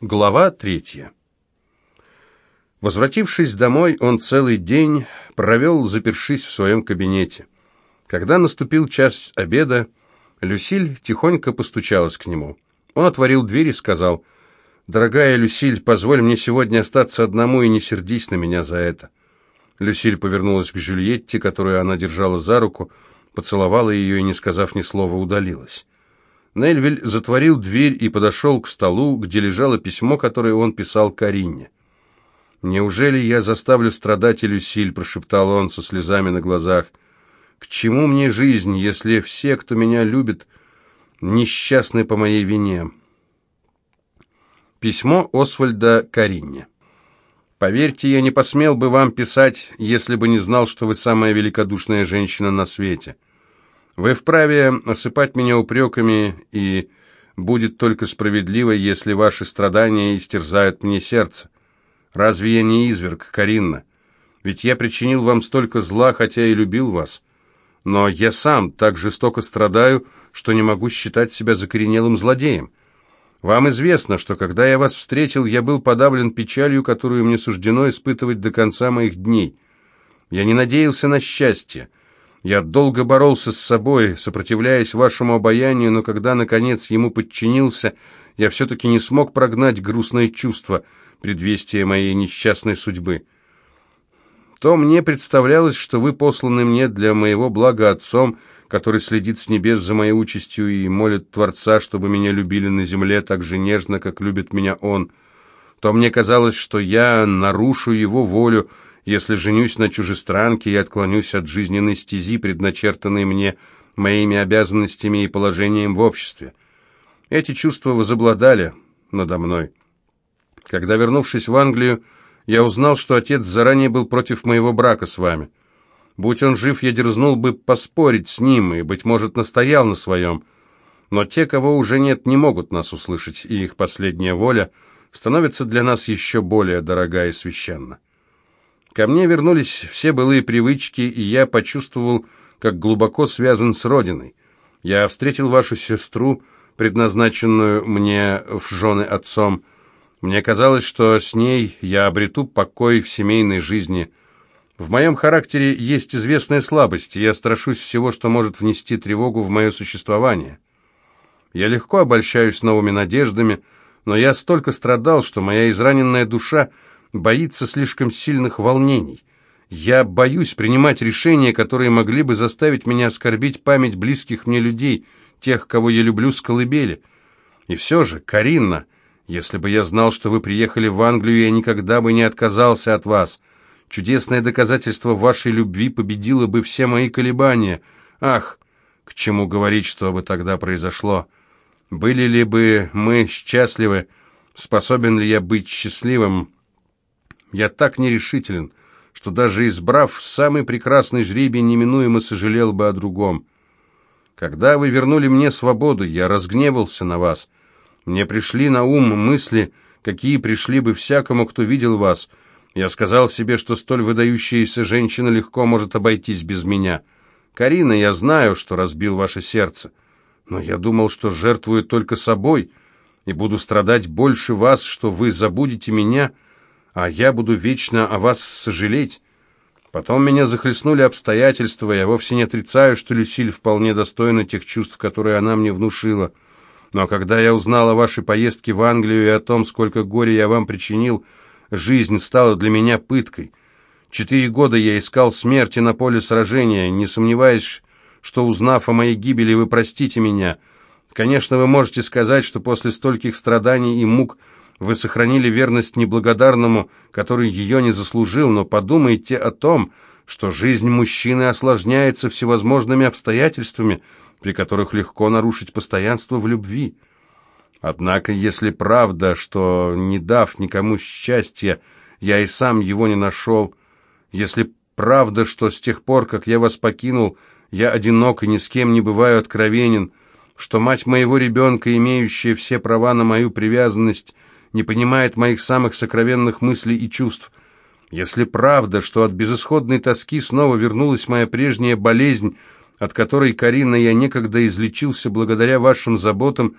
Глава третья. Возвратившись домой, он целый день провел, запершись в своем кабинете. Когда наступил час обеда, Люсиль тихонько постучалась к нему. Он отворил дверь и сказал, «Дорогая Люсиль, позволь мне сегодня остаться одному и не сердись на меня за это». Люсиль повернулась к Жюльетте, которую она держала за руку, поцеловала ее и, не сказав ни слова, удалилась. Нельвиль затворил дверь и подошел к столу, где лежало письмо, которое он писал Карине. «Неужели я заставлю страдать Люсиль?» – прошептал он со слезами на глазах. «К чему мне жизнь, если все, кто меня любит, несчастны по моей вине?» Письмо Освальда Карине. «Поверьте, я не посмел бы вам писать, если бы не знал, что вы самая великодушная женщина на свете». Вы вправе осыпать меня упреками, и будет только справедливо, если ваши страдания истерзают мне сердце. Разве я не изверг, Каринна? Ведь я причинил вам столько зла, хотя и любил вас. Но я сам так жестоко страдаю, что не могу считать себя закоренелым злодеем. Вам известно, что когда я вас встретил, я был подавлен печалью, которую мне суждено испытывать до конца моих дней. Я не надеялся на счастье, я долго боролся с собой, сопротивляясь вашему обаянию, но когда, наконец, ему подчинился, я все-таки не смог прогнать грустное чувство, предвестия моей несчастной судьбы. То мне представлялось, что вы посланы мне для моего блага отцом, который следит с небес за моей участью и молит Творца, чтобы меня любили на земле так же нежно, как любит меня он. То мне казалось, что я нарушу его волю, если женюсь на чужестранке и отклонюсь от жизненной стези, предначертанной мне моими обязанностями и положением в обществе. Эти чувства возобладали надо мной. Когда, вернувшись в Англию, я узнал, что отец заранее был против моего брака с вами. Будь он жив, я дерзнул бы поспорить с ним и, быть может, настоял на своем. Но те, кого уже нет, не могут нас услышать, и их последняя воля становится для нас еще более дорога и священна. Ко мне вернулись все былые привычки, и я почувствовал, как глубоко связан с родиной. Я встретил вашу сестру, предназначенную мне в жены отцом. Мне казалось, что с ней я обрету покой в семейной жизни. В моем характере есть известная слабость, и я страшусь всего, что может внести тревогу в мое существование. Я легко обольщаюсь новыми надеждами, но я столько страдал, что моя израненная душа — боится слишком сильных волнений. Я боюсь принимать решения, которые могли бы заставить меня оскорбить память близких мне людей, тех, кого я люблю с колыбели. И все же, Каринна, если бы я знал, что вы приехали в Англию, я никогда бы не отказался от вас. Чудесное доказательство вашей любви победило бы все мои колебания. Ах, к чему говорить, что бы тогда произошло? Были ли бы мы счастливы? Способен ли я быть счастливым? Я так нерешителен, что даже избрав самый прекрасный жребий, неминуемо сожалел бы о другом. Когда вы вернули мне свободу, я разгневался на вас. Мне пришли на ум мысли, какие пришли бы всякому, кто видел вас. Я сказал себе, что столь выдающаяся женщина легко может обойтись без меня. Карина, я знаю, что разбил ваше сердце, но я думал, что жертвую только собой и буду страдать больше вас, что вы забудете меня, — а я буду вечно о вас сожалеть. Потом меня захлестнули обстоятельства, я вовсе не отрицаю, что Люсиль вполне достойна тех чувств, которые она мне внушила. Но когда я узнал о вашей поездке в Англию и о том, сколько горя я вам причинил, жизнь стала для меня пыткой. Четыре года я искал смерти на поле сражения, не сомневаясь, что, узнав о моей гибели, вы простите меня. Конечно, вы можете сказать, что после стольких страданий и мук вы сохранили верность неблагодарному, который ее не заслужил, но подумайте о том, что жизнь мужчины осложняется всевозможными обстоятельствами, при которых легко нарушить постоянство в любви. Однако, если правда, что, не дав никому счастья, я и сам его не нашел, если правда, что с тех пор, как я вас покинул, я одинок и ни с кем не бываю откровенен, что мать моего ребенка, имеющая все права на мою привязанность, не понимает моих самых сокровенных мыслей и чувств. Если правда, что от безысходной тоски снова вернулась моя прежняя болезнь, от которой, Карина, я некогда излечился благодаря вашим заботам,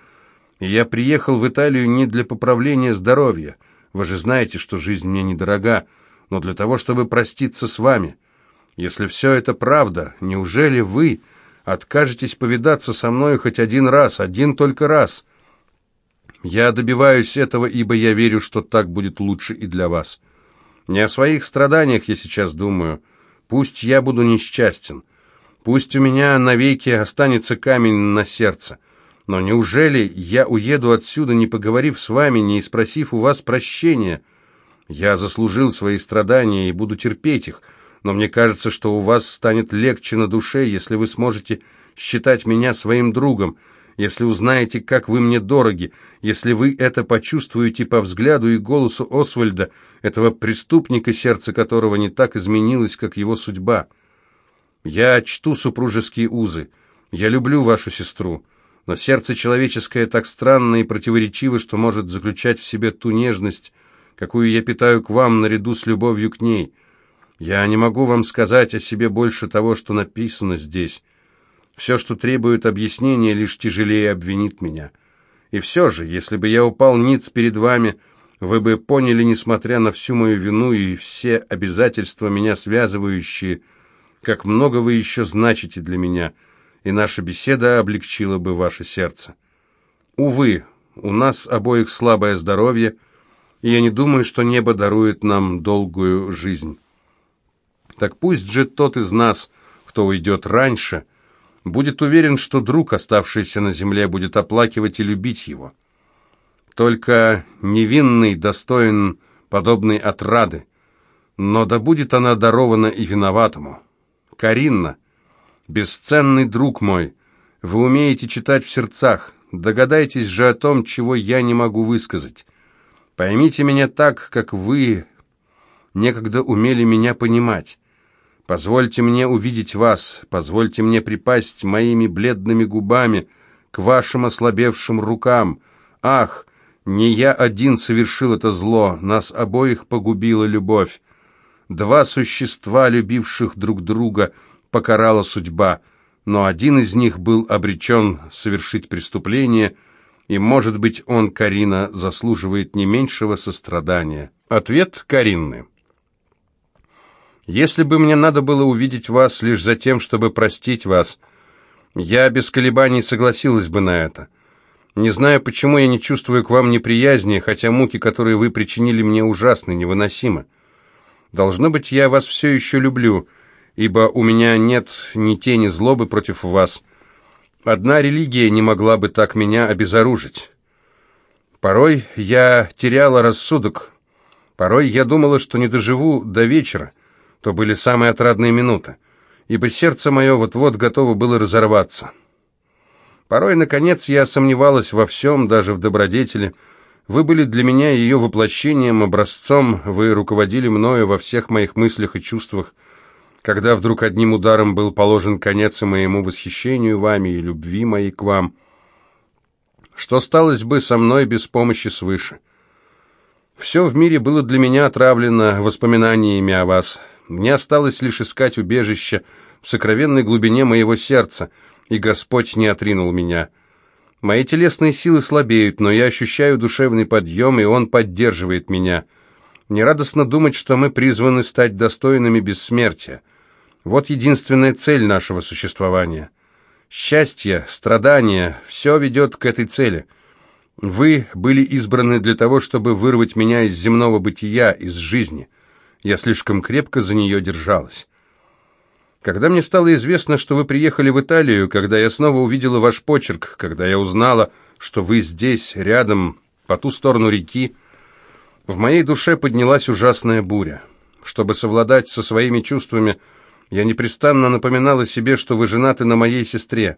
И я приехал в Италию не для поправления здоровья. Вы же знаете, что жизнь мне недорога, но для того, чтобы проститься с вами. Если все это правда, неужели вы откажетесь повидаться со мной хоть один раз, один только раз? Я добиваюсь этого, ибо я верю, что так будет лучше и для вас. Не о своих страданиях я сейчас думаю. Пусть я буду несчастен. Пусть у меня навеки останется камень на сердце. Но неужели я уеду отсюда, не поговорив с вами, не спросив у вас прощения? Я заслужил свои страдания и буду терпеть их, но мне кажется, что у вас станет легче на душе, если вы сможете считать меня своим другом, если узнаете, как вы мне дороги, если вы это почувствуете по взгляду и голосу Освальда, этого преступника, сердце которого не так изменилось, как его судьба. Я чту супружеские узы, я люблю вашу сестру, но сердце человеческое так странно и противоречиво, что может заключать в себе ту нежность, какую я питаю к вам наряду с любовью к ней. Я не могу вам сказать о себе больше того, что написано здесь. Все, что требует объяснения, лишь тяжелее обвинит меня. И все же, если бы я упал ниц перед вами, вы бы поняли, несмотря на всю мою вину и все обязательства, меня связывающие, как много вы еще значите для меня, и наша беседа облегчила бы ваше сердце. Увы, у нас обоих слабое здоровье, и я не думаю, что небо дарует нам долгую жизнь. Так пусть же тот из нас, кто уйдет раньше, будет уверен, что друг, оставшийся на земле, будет оплакивать и любить его. Только невинный достоин подобной отрады, но да будет она дарована и виноватому. Каринна, бесценный друг мой, вы умеете читать в сердцах, догадайтесь же о том, чего я не могу высказать. Поймите меня так, как вы некогда умели меня понимать. Позвольте мне увидеть вас, позвольте мне припасть моими бледными губами к вашим ослабевшим рукам. Ах, не я один совершил это зло, нас обоих погубила любовь. Два существа, любивших друг друга, покарала судьба, но один из них был обречен совершить преступление, и, может быть, он, Карина, заслуживает не меньшего сострадания. Ответ Каринны. Если бы мне надо было увидеть вас лишь за тем, чтобы простить вас, я без колебаний согласилась бы на это. Не знаю, почему я не чувствую к вам неприязни, хотя муки, которые вы причинили мне, ужасны, невыносимы. Должно быть, я вас все еще люблю, ибо у меня нет ни тени злобы против вас. Одна религия не могла бы так меня обезоружить. Порой я теряла рассудок, порой я думала, что не доживу до вечера, то были самые отрадные минуты, ибо сердце мое вот-вот готово было разорваться. Порой, наконец, я сомневалась во всем, даже в добродетели. Вы были для меня ее воплощением, образцом, вы руководили мною во всех моих мыслях и чувствах, когда вдруг одним ударом был положен конец и моему восхищению вами и любви моей к вам. Что сталось бы со мной без помощи свыше? Все в мире было для меня отравлено воспоминаниями о вас. Мне осталось лишь искать убежище в сокровенной глубине моего сердца, и Господь не отринул меня. Мои телесные силы слабеют, но я ощущаю душевный подъем, и Он поддерживает меня. Мне радостно думать, что мы призваны стать достойными бессмертия. Вот единственная цель нашего существования. Счастье, страдания – все ведет к этой цели. Вы были избраны для того, чтобы вырвать меня из земного бытия, из жизни – я слишком крепко за нее держалась. Когда мне стало известно, что вы приехали в Италию, когда я снова увидела ваш почерк, когда я узнала, что вы здесь, рядом, по ту сторону реки, в моей душе поднялась ужасная буря. Чтобы совладать со своими чувствами, я непрестанно напоминала себе, что вы женаты на моей сестре.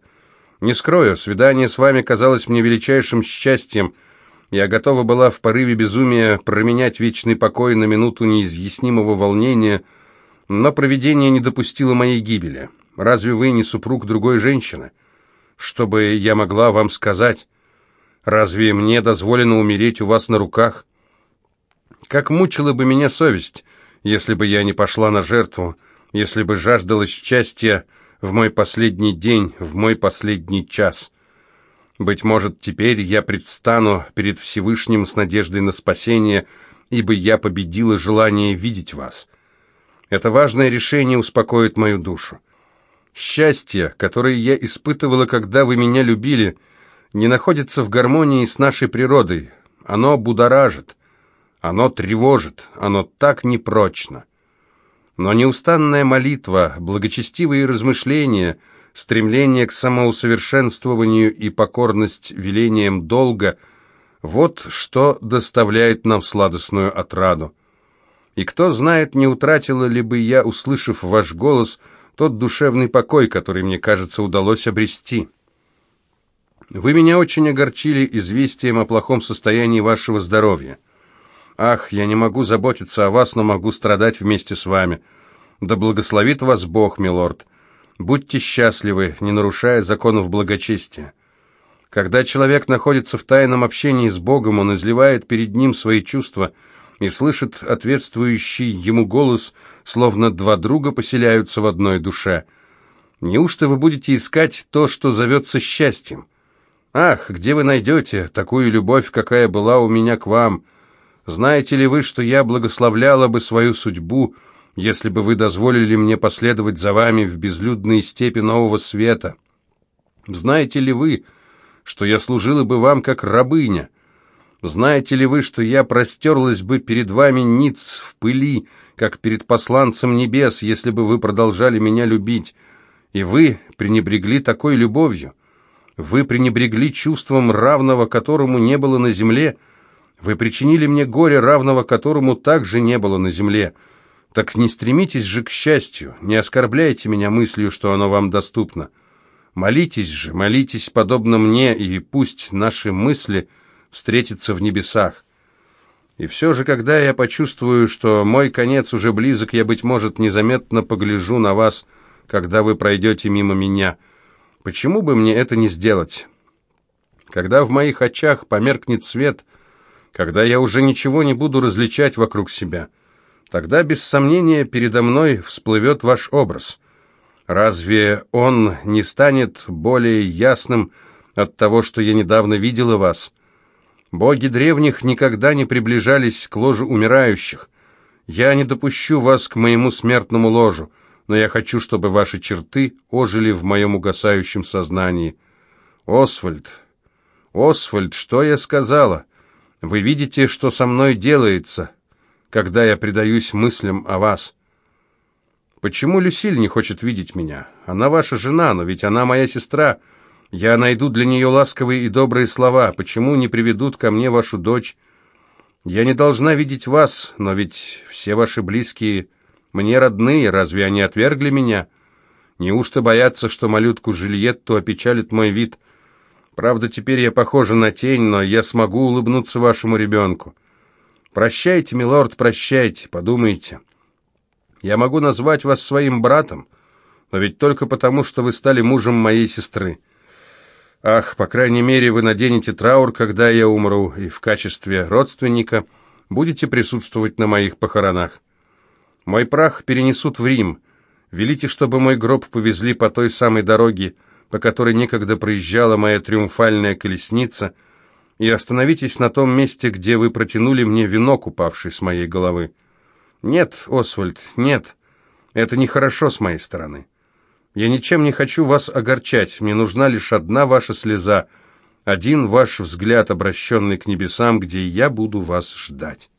Не скрою, свидание с вами казалось мне величайшим счастьем – я готова была в порыве безумия променять вечный покой на минуту неизъяснимого волнения, но провидение не допустило моей гибели. Разве вы не супруг другой женщины? Что бы я могла вам сказать? Разве мне дозволено умереть у вас на руках? Как мучила бы меня совесть, если бы я не пошла на жертву, если бы жаждала счастья в мой последний день, в мой последний час. Быть может, теперь я предстану перед Всевышним с надеждой на спасение, ибо я победила желание видеть вас. Это важное решение успокоит мою душу. Счастье, которое я испытывала, когда вы меня любили, не находится в гармонии с нашей природой. Оно будоражит, оно тревожит, оно так непрочно. Но неустанная молитва, благочестивые размышления, стремление к самоусовершенствованию и покорность велениям долга – вот что доставляет нам сладостную отраду. И кто знает, не утратила ли бы я, услышав ваш голос, тот душевный покой, который, мне кажется, удалось обрести. Вы меня очень огорчили известием о плохом состоянии вашего здоровья. Ах, я не могу заботиться о вас, но могу страдать вместе с вами. Да благословит вас Бог, милорд. Будьте счастливы, не нарушая законов благочестия. Когда человек находится в тайном общении с Богом, он изливает перед ним свои чувства и слышит ответствующий ему голос, словно два друга поселяются в одной душе. Неужто вы будете искать то, что зовется счастьем? Ах, где вы найдете такую любовь, какая была у меня к вам? Знаете ли вы, что я благословляла бы свою судьбу, если бы вы дозволили мне последовать за вами в безлюдные степи нового света? Знаете ли вы, что я служила бы вам как рабыня? Знаете ли вы, что я простерлась бы перед вами ниц в пыли, как перед посланцем небес, если бы вы продолжали меня любить, и вы пренебрегли такой любовью?» Вы пренебрегли чувством, равного которому не было на земле. Вы причинили мне горе, равного которому также не было на земле. Так не стремитесь же к счастью, не оскорбляйте меня мыслью, что оно вам доступно. Молитесь же, молитесь подобно мне, и пусть наши мысли встретятся в небесах. И все же, когда я почувствую, что мой конец уже близок, я, быть может, незаметно погляжу на вас, когда вы пройдете мимо меня». Почему бы мне это не сделать? Когда в моих очах померкнет свет, когда я уже ничего не буду различать вокруг себя, тогда, без сомнения, передо мной всплывет ваш образ. Разве он не станет более ясным от того, что я недавно видела вас? Боги древних никогда не приближались к ложу умирающих. Я не допущу вас к моему смертному ложу но я хочу, чтобы ваши черты ожили в моем угасающем сознании. Освальд, Освальд, что я сказала? Вы видите, что со мной делается, когда я предаюсь мыслям о вас. Почему Люсиль не хочет видеть меня? Она ваша жена, но ведь она моя сестра. Я найду для нее ласковые и добрые слова. Почему не приведут ко мне вашу дочь? Я не должна видеть вас, но ведь все ваши близкие мне родные, разве они отвергли меня? Неужто боятся, что малютку Жильетту опечалит мой вид? Правда, теперь я похожа на тень, но я смогу улыбнуться вашему ребенку. Прощайте, милорд, прощайте, подумайте. Я могу назвать вас своим братом, но ведь только потому, что вы стали мужем моей сестры. Ах, по крайней мере, вы наденете траур, когда я умру, и в качестве родственника будете присутствовать на моих похоронах. Мой прах перенесут в Рим. Велите, чтобы мой гроб повезли по той самой дороге, по которой некогда проезжала моя триумфальная колесница, и остановитесь на том месте, где вы протянули мне венок, упавший с моей головы. Нет, Освальд, нет, это нехорошо с моей стороны. Я ничем не хочу вас огорчать, мне нужна лишь одна ваша слеза, один ваш взгляд, обращенный к небесам, где я буду вас ждать».